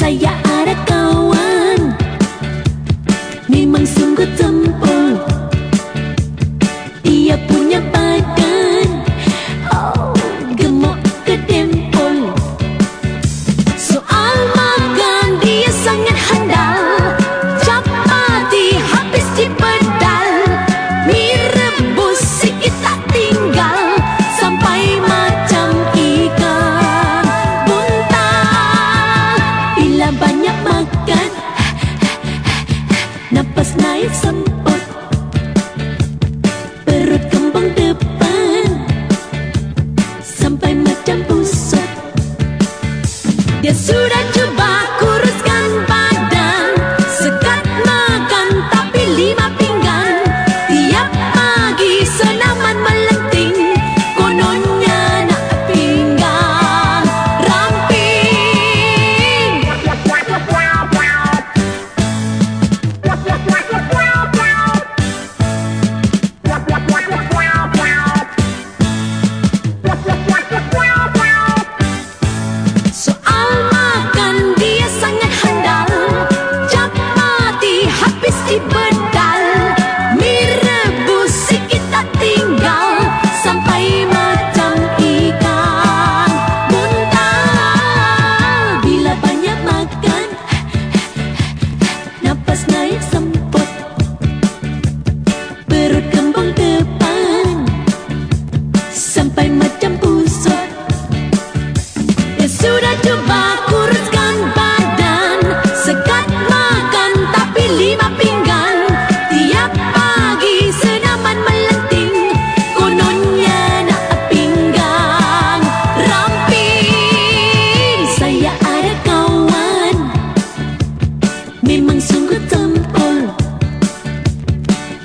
Saya ada kawan. Memang sungguh teman. macam busuk usut Dia sudah coba memang sungguh tempol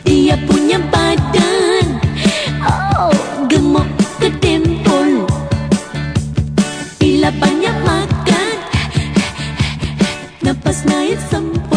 Dia punya badan Oh, gemuk kedempol Bila banyak makan Napas naik sempol